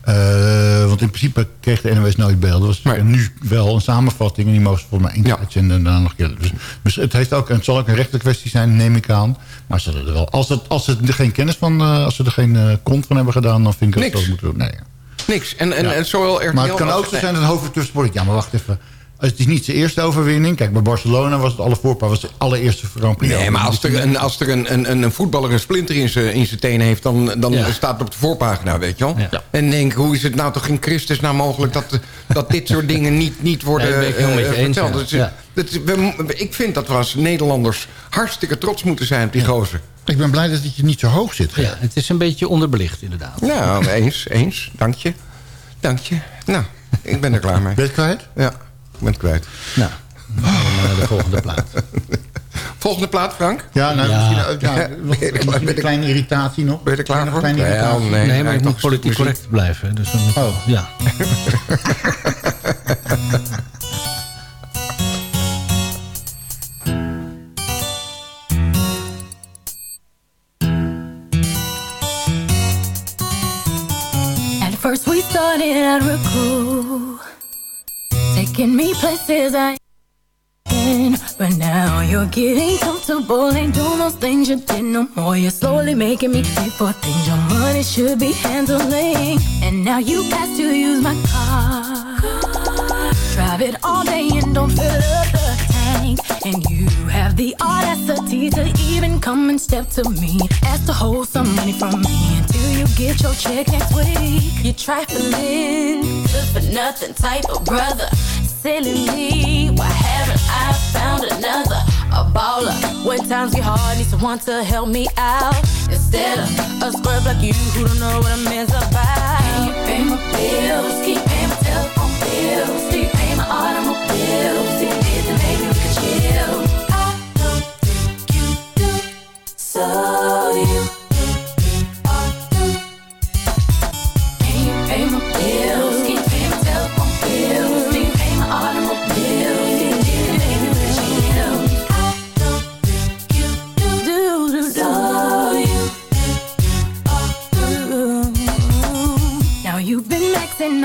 Eh, want in principe kreeg de NOS nooit beelden. Dat was nu wel een samenvatting. En die mogen ze volgens mij één keer uitzenden en daarna nog een keer. Dus, dus het, heeft ook, het zal ook een rechterkwestie zijn, neem ik aan. Maar ze er wel, als, het, als ze er geen kennis van, eh, als ze er geen eh, kont van hebben gedaan, dan vind ik dat Niks. ze dat moeten doen. Nee. Niks. En, en, Ja. en zowel RTL Maar het kan ook zo zijn dat een hoofdtussen wordt. Ja, maar wacht even. Het is niet zijn eerste overwinning. Kijk, bij Barcelona was het alle voorpaar was de allereerste Grand Prix. Nee, maar als er een, als er een, een, een voetballer een splinter in zijn in zijn teen heeft... dan, dan Ja. staat het op de voorpagina, weet je wel. Ja. En denk, hoe is het nou toch in Christus nou mogelijk... dat, dat dit soort dingen niet, niet worden ik eh, eens, verteld? Dat we- ik vind dat we als Nederlanders hartstikke trots moeten zijn op die gozer. Ik ben blij dat het je niet zo hoog zit. Ja, het is een beetje onderbelicht inderdaad. Nou, eens, eens. Dank je. Dank je. Nou, ik ben er klaar mee. Ben je het kwijt? Ja, ik ben het kwijt. Nou, dan naar de volgende plaat. Volgende plaat, Frank? Ja, nou, Ja. misschien, uh, ja, nog- misschien een kleine irritatie nog. Ben je er klaar voor? een kleine irritatie? nee. Nee, maar ik moet politiek muziek. correct blijven. Dus dan moet Oh. ja. At first we started out real cool, taking me places I ain't. But now you're getting comfortable, ain't doing those things you did no more. You're slowly making me pay for things your money should be handling. And now you ask to use my car. Drive it all day and don't fill up the tank. And you have the audacity to even come and step to me. Ask to hold some money from me until you get your check next week. You're trifling, good for nothing type of brother. Silly me, why haven't I found another? A baller. When times get hard, need someone to help me out. Instead of a scrub like you who don't know what a man's about. Can you pay my bills? Can you pay my telephone bills? Do you pay my automobiles? If you did, then we could chill. I don't think you do, so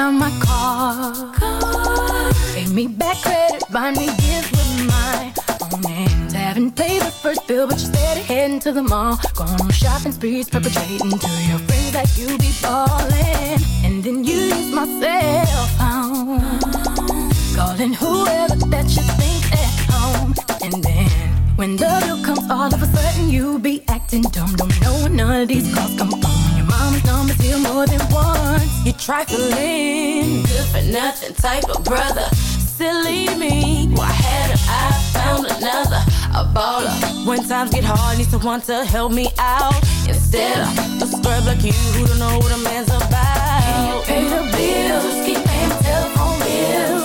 on my car. Pay me back credit, buy me gifts with my own hands. Haven't paid the first bill, but you're steady heading to the mall. Going on shopping sprees, perpetrating to your friends that you be ballin'. And then you use my cell phone. Calling whoever that you think at home. And then when the all of a sudden you be acting dumb. Don't know none of these calls come on. Your mama's number's here more than once. You trifling, good for nothing type of brother. Silly me, why hadn't I found another? A baller. When times get hard, need someone to help me out. Instead of a scrub like you who don't know what a man's about. Can you pay the bills? Can you pay my telephone bills?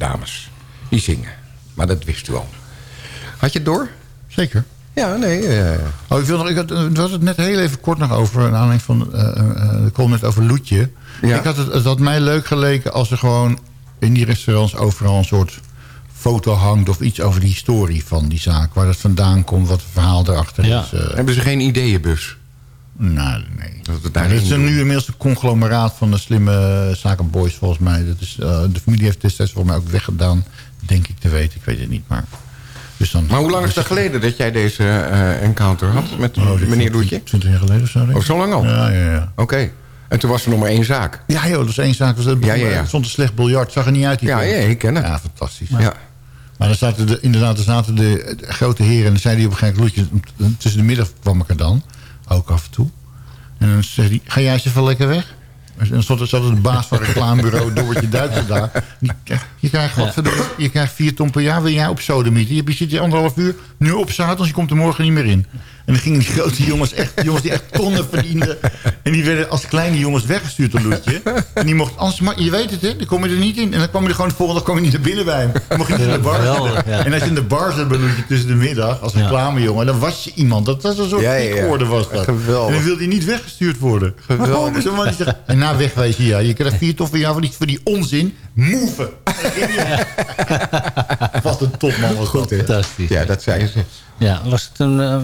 Dames. Die zingen. Maar dat wist u al. Had je het door? Zeker. Ja, nee. eh, Oh, ik wil nog, ik had, we hadden het net heel even kort nog over. Een aanleiding van. eh eh, ik kon net over Loetje. Ja. Ik had het, het had mij leuk geleken als er gewoon in die restaurants overal een soort foto hangt. of iets over de historie van die zaak. Waar dat vandaan komt, wat het verhaal erachter Ja. is. hebben ze geen ideeënbus? Nou, nee. Dat Maar het is een, nu inmiddels een conglomeraat van de slimme zakenboys volgens mij. Dat is, eh, de familie heeft destijds volgens mij ook weggedaan. Denk ik te weten. Ik weet het niet. Maar, dus dan, Maar hoe lang is het geleden dat jij deze eh, encounter had met Oh, meneer is Loetje? 20 jaar geleden of zo. denk ik. Oh, zo lang al? Ja, ja, ja. Oké. En toen was er nog maar één zaak. Ja, joh, dat is één zaak. Was dat, Ja, ja, ja. Stond een slecht biljart. Zag er niet uit. Die Ja, ja, ik ken het. Ja, fantastisch. Ja. Maar dan zaten de, inderdaad, er zaten de, grote heren... en dan zei hij op een gegeven moment... Tussen de middag kwam ik er dan, ook af en toe. En dan zei hij, ga jij eens even lekker weg? En dan stond er zat er de baas van het reclamebureau... Doortje Duitser daar. Je, krijgt, godverdomme, je krijgt vier ton per jaar, wil jij op sodemieten. Je zit hier anderhalf uur, nu op zaterdag, je komt er morgen niet meer in. En dan gingen die grote jongens, echt, die jongens die echt tonnen verdienden... en die werden als kleine jongens weggestuurd door Loetje. En die mocht, anders, maar je weet het, hè, dan kom je er niet in. En dan kwam je er gewoon de volgende dag kwam je niet naar binnen bij hem. Dan mocht je niet in de bar zitten. ja. En als je in de bar zat bij Loetje tussen de middag... als reclamejongen, dan was je iemand. Dat was een soort Ja, ja, ja. pikorde was dat. Geweldig. En dan wilde hij niet weggestuurd worden. Geweldig. Maar gewoon zo'n man die zegt, En na wegwezen, ja. Je krijgt vier toffen jaar voor die, voor die onzin. Move. Wat een topman was dat. hè. Fantastisch. ja, dat zei ze. Ja, was het een, eh,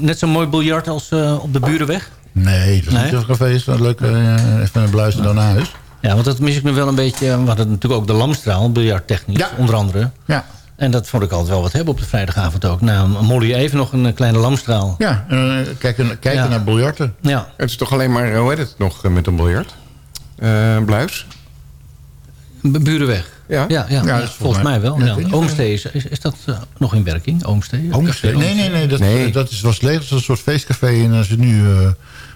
net zo'n mooi biljart als eh, op de Burenweg? Nee, dat is Nee? niet zo'n café. is wel leuk. eh, even een bluizen dan naar huis. Ja, want dat mis ik me wel een beetje. We hadden natuurlijk ook de Lamstraal, biljarttechnisch, Ja. onder andere. Ja. En dat vond ik altijd wel wat hebben op de vrijdagavond ook. Nou, Molly even nog een kleine lamstraal. Ja, en, eh, kijken, kijken Ja. naar biljarten. Ja, Het is toch alleen maar, hoe heet het nog, met een biljart? Eh Bluis? B- Burenweg. Ja. ja, ja, is volgens, volgens mij mij- wel. Ja, Oomstee, is, is, is dat eh, nog in werking? Oomstee? Nee, nee, nee. Dat, Nee. dat is, was leeg. Dat is een soort feestcafé. En als je nu... eh,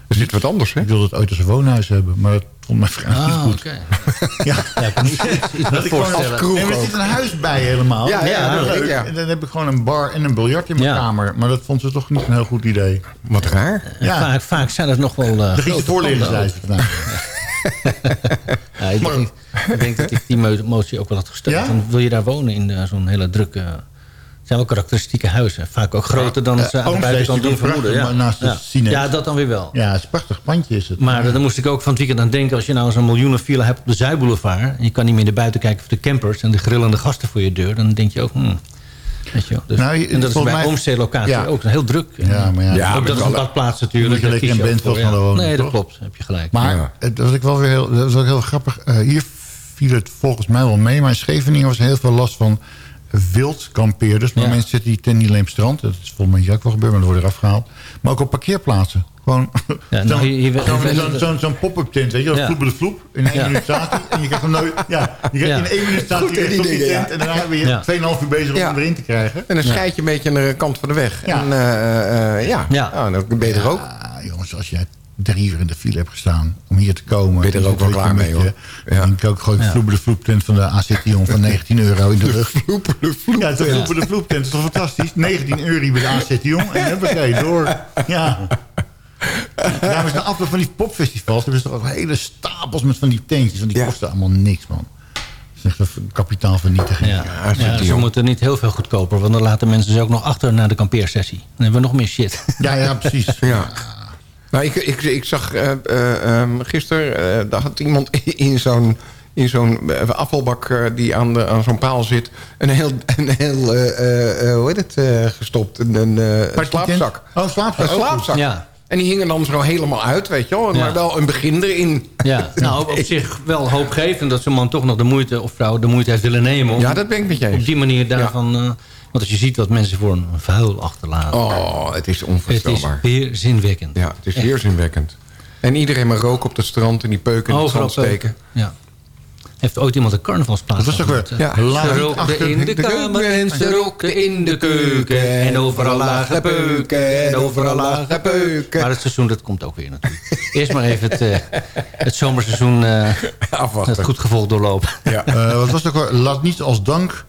Er zit wat anders, hè? ik wilde het ooit als een woonhuis hebben. Maar dat vond mijn vrouw niet Ah, goed. oké. Ja. Ja, ik kan niet iets, iets Dat ik gewoon als voorstellen. kroeg Nee, maar er zit een huis bij helemaal. Ja, ja, is leuk. En dan heb ik gewoon een bar en een biljart in mijn Ja. kamer. Maar dat vond ze toch niet een heel goed idee. Wat raar. Ja. Vaak, vaak zijn het nog wel... Uh, ging ze voorlezerslijst vandaag. Ja, ik, denk, ik denk dat ik die mo- motie ook wel had gesteund. Ja? Dan wil je daar wonen in eh, zo'n hele drukke... Het zijn wel karakteristieke huizen. Vaak ook groter dan ze aan de Oomstee is buitenkant doen vermoeden. Ja. naast de ja. Ja, dat dan weer wel. Ja, het is een prachtig pandje is het. Maar eh, dan moest ik ook van het weekend aan denken... als je nou zo'n miljoenenfile hebt op de Zuidboulevard... en je kan niet meer naar buiten kijken voor de campers... en de grillende gasten voor je deur... dan denk je ook... Hmm, weet je wel. Dus, Nou, je- en dat is bij mij- Oomstee-locatie Ja. ook heel druk. Ja, maar ja. Ja, ook dat is alle- een badplaats natuurlijk. Moet je lekker in Bentveld gaan wonen, Nee, dat toch? klopt. Heb je gelijk. Maar Ja. het was ik wel weer heel, dat was ook heel grappig. Eh, hier viel het volgens mij wel mee. Maar in Scheveningen was heel veel last van wildkampeerders. Maar Ja. mensen zitten hier ten niet alleen op het strand. Dat is volgens mij ook wel gebeurd, maar dat wordt eraf gehaald. Maar ook op parkeerplaatsen. Gewoon Ja, nou, zo'n hier- hier- zo'n- hier- zo'n- zo'n- zo'n pop-up tent, weet je, dat Ja. vloep de vloep. In één Ja. minuut staat hij. En je krijgt hem nooit... Ja, je krijgt Ja. in één minuut staat hij die op die tent. ja. En daarna ben je Ja. 2,5 uur bezig om hem erin te krijgen. En dan schijt je een beetje aan de kant van de weg. Ja. En eh, eh, ja, Ja. Nou, dan ben je er ook. Jongens, als jij drie uur in de file hebt gestaan om hier te komen... Ben je er ook wel klaar mee, hoor. Ja. denk ik ook gewoon de vloepende vloeptent van de ACTion van 19 euro in de rug. Vloepende vloep. Ja, een vloepende vloeptent. Dat is toch fantastisch? 19 euro bij de ACTion en huppakee, door. Ja. Daarom is de afloop van die popfestivals... hebben ze toch ook hele stapels met van die tentjes. Want die Ja. kosten allemaal niks, man. Dat is echt een kapitaalvernietiging. Ja, Ja, ja, ze moeten niet heel veel goedkoper. Want dan laten mensen ze ook nog achter naar de kampeersessie. Dan hebben we nog meer shit. Ja, ja, precies. Ja. Nou, ik, ik, ik zag eh eh, ehm, gisteren, eh, daar had iemand in zo'n in zo'n afvalbak eh, die aan, de, aan zo'n paal zit... een heel, een heel eh, eh, eh, hoe heet het, eh, gestopt, een, een, eh, een slaapzak. Oh, slaapzak. Een Oh, slaapzak. Ja. En die hingen dan zo helemaal uit, weet je wel. Ja. Maar wel een begin erin. Ja, nou op zich wel hoopgevend dat zo'n man toch nog de moeite... of vrouw de moeite heeft willen nemen... om Ja, dat ben ik met je op die manier daarvan... eh, want als je ziet wat mensen voor een vuil achterlaten... Oh, het is het is onvoorstelbaar. weer zinwekkend. Ja, het is weerzinwekkend. En iedereen maar rook op het strand en die peuken in het Overal zand steken. Ja. Heeft ooit iemand een carnavalsplaats Dat was toch weer- Ja. Achter in de de kamer en ze in de keuken. En overal lagen peuken en overal lagen peuken. Maar het seizoen, dat komt ook weer natuurlijk. Eerst maar even het, eh, het zomerseizoen eh, Afwachten. het goed gevolg doorlopen. Ja. Eh, wat was ook wel? Laat niet als dank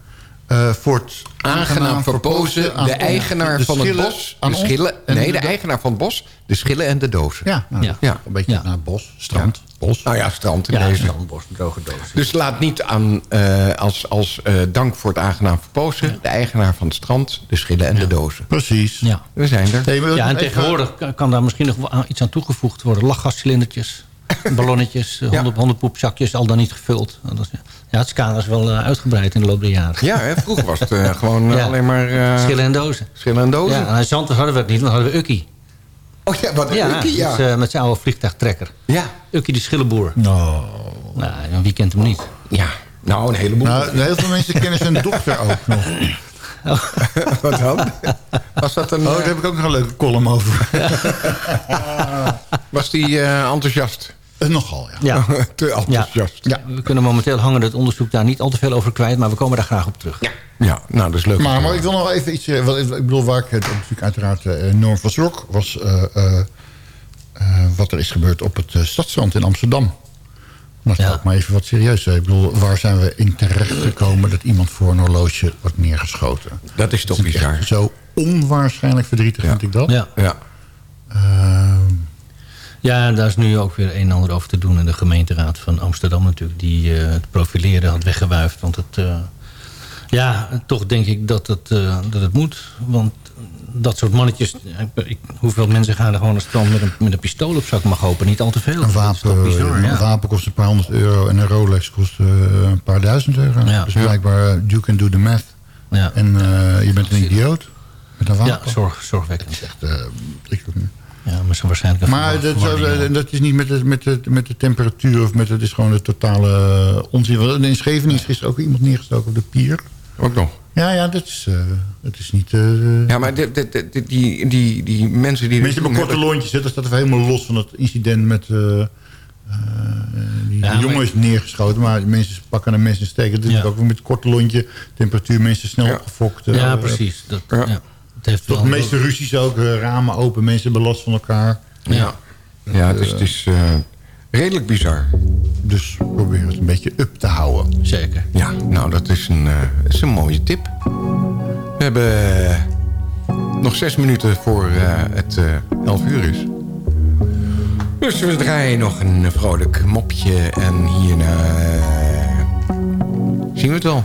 eh, voor het Aangenaam verpozen, aan de eigenaar De van het bos. aan De schillen, en nee, de de- eigenaar van het bos. De schillen en de dozen. Ja, nou, Ja. Ja. een beetje Ja. naar het bos, strand, bos. Nou ja, strand in Ja, deze. zandborst, droge doos. Dus laat niet aan eh, als, als eh, dank voor het aangenaam verpozen... de eigenaar van het strand, de schillen en de dozen. Precies. Ja. We zijn er. Ja, en tegenwoordig kan- daar misschien nog wel iets aan toegevoegd worden. Lachgascilindertjes, ballonnetjes, eh, Ja. honderd, honderdpoepzakjes, al dan niet gevuld. Is- Ja, het scala is wel eh, uitgebreid in de loop der jaren. Ja, hè, vroeger was het eh, gewoon eh, Ja. alleen maar uh, Schillen en dozen. schillen en dozen. Ja, en hadden we het niet, want hadden we Ukkie. Oh ja, wat Ja, ukkie, ja. dus, eh, met zijn oude vliegtuigtrekker. ja. Ukkie de schillenboer. Nou, Nou, wie kent hem niet? Ja, nou een heleboel. nou, heel veel mensen kennen zijn dochter ook nog. Wat dan? Was dat een... Oh, daar eh, heb ik ook nog een leuke column over. was die eh, enthousiast? Eh, Nogal, ja. Ja. Te enthousiast. Ja. We kunnen momenteel hangen het onderzoek daar niet al te veel over kwijt... maar we komen daar graag op terug. ja. nou dat is leuk. Maar, maar ik wil nog even iets... eh, wat- Ik bedoel, waar ik het natuurlijk uiteraard eh, enorm van schrok... was eh, eh, eh, wat er is gebeurd op het Stadstrand in Amsterdam. Maar Ja. ja. ook maar even wat serieus. Ik bedoel, waar zijn we in terecht gekomen... dat iemand voor een horloge wordt neergeschoten? Dat is toch bizar. Zo onwaarschijnlijk verdrietig vind ik dat. Ja. Ja. Ja, daar is nu ook weer een en ander over te doen in de gemeenteraad van Amsterdam natuurlijk. Die eh, het profileren had weggewuifd. Want het, eh, ja, toch denk ik dat het, eh, dat het moet. Want dat soort mannetjes, ik, ik- hoeveel mensen gaan er gewoon het strand met een, met een pistool op zak mag hopen? Niet al te veel. een, wapen, bizar, een ja. wapen kost een paar honderd euro... en een Rolex kost een paar duizend euro. Ja. Dus blijkbaar, you can do the math. Ja, En je bent een idioot met een wapen. ja zorg, zorgwekkend. Echt, ik- Ja, maar zo waarschijnlijk... een maar dat, dat is niet met de, met, de, met de temperatuur of met het is gewoon de totale eh, onzin. In Scheveningen is gisteren ook iemand neergestoken op de pier. Ook nog. Ja, ja, dat is, eh, dat is niet... eh Ja, maar de, de, de- de- die, die, die mensen die... Mensen met korte lontjes, hè, dat staat even helemaal los van het incident met... eh, eh, die, Ja, die jongen maar- is neergeschoten, maar mensen pakken en mensen steken. Dit is Ja. ook met korte lontje, temperatuur, mensen snel Ja. opgefokt. Ja, precies. Dat, Ja. Het heeft Tot wel- de meeste ruzies ook, eh, ramen open, mensen hebben last van elkaar. Ja, ja het is, het is eh, redelijk bizar. Dus probeer het een beetje up te houden. Zeker. Ja, nou dat is een, eh, is een mooie tip. We hebben nog zes minuten voor eh, het eh 11 uur is. Dus we draaien nog een vrolijk mopje en hierna eh, zien we het wel.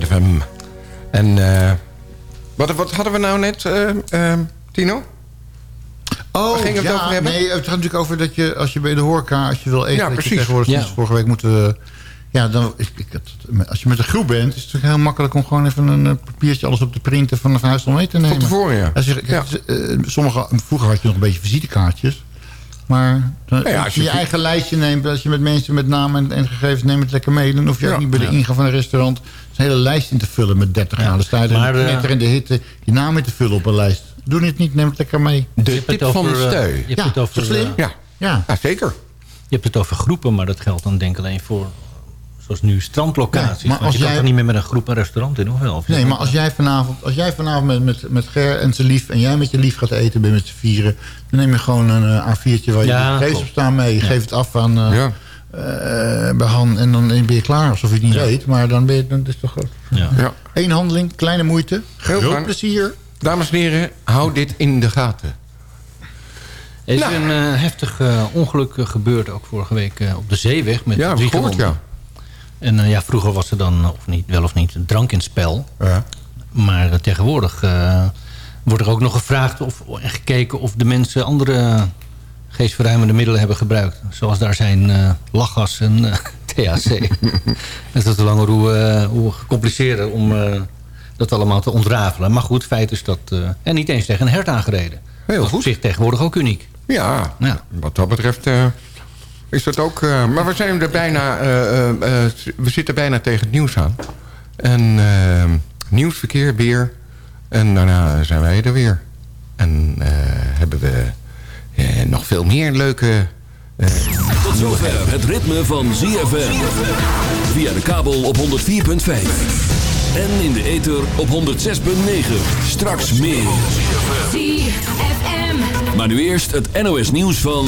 ZFM. En eh, wat, wat hadden we nou net, eh, eh, Tino? Oh, het ja, over hebben? nee, het gaat natuurlijk over dat je, als je bij de horeca, als je wil eten, Ja, je tegenwoordig, Ja. vorige week moeten, ja, dan, ik, als je met een groep bent, is het natuurlijk heel makkelijk om gewoon even een papiertje alles op te printen van een huis om mee te nemen. Van tevoren, ja. Als je, kijk, sommige, vroeger had je nog een beetje visitekaartjes. Maar dan, ja, als als je je eigen lijstje neemt, als je met mensen met naam en, en gegevens neemt het lekker mee, dan hoef je ook Ja. niet bij de ingang van een restaurant een hele lijst in te vullen met 30 graden. Dan sta je er Maar, eh, in de hitte je naam in te vullen op een lijst. Doe het niet, neem het lekker mee. De Je hebt tip van de eh, steu. Je hebt, Ja, het over, zo slim. eh, Ja. Ja. ja, zeker. je hebt het over groepen, maar dat geldt dan denk ik alleen voor... Zoals nu strandlocaties. Nee, maar als je kan jij- niet meer met een groep een restaurant in, of wel? Of Nee, maar als jij vanavond, als jij vanavond met, met, met Ger en zijn lief... en jij met je lief gaat eten bij met z'n vieren... dan neem je gewoon een eh, A4'tje waar je Ja, gegevens klopt. op staan mee. Je geeft het af aan eh, Ja. eh, bij Han en dan ben je klaar. Alsof je het niet weet, maar dan ben je... Dan is het toch Ja. Ja. één handeling, kleine moeite. Heel Groot plezier. Dames en heren, hou dit in de gaten. Er is Nou. een heftig ongeluk gebeurd ook vorige week op de zeeweg. Met Ja, drie gewonden. En eh, ja, vroeger was er dan, of niet, wel of niet, een drank in het spel. Ja. Maar eh, tegenwoordig eh, wordt er ook nog gevraagd of, en gekeken of de mensen andere geestverruimende middelen hebben gebruikt. Zoals daar zijn lachgas en THC. Het is te langer hoe, hoe gecompliceerder om dat allemaal te ontrafelen. Maar goed, feit is dat... en niet eens tegen een hert aangereden. Heel dat is goed. op zich tegenwoordig ook uniek. Ja, Ja. wat dat betreft is dat ook... eh, maar we zijn er bijna... eh, eh, eh, we zitten bijna tegen het nieuws aan. En eh, nieuws, verkeer, weer. En daarna zijn wij er weer. En eh, hebben we eh, nog veel meer leuke... Tot zover het ritme van ZFM. Via de kabel op 104.5. En in de ether op 106.9. Straks meer. ZFM. Maar nu eerst het NOS nieuws van...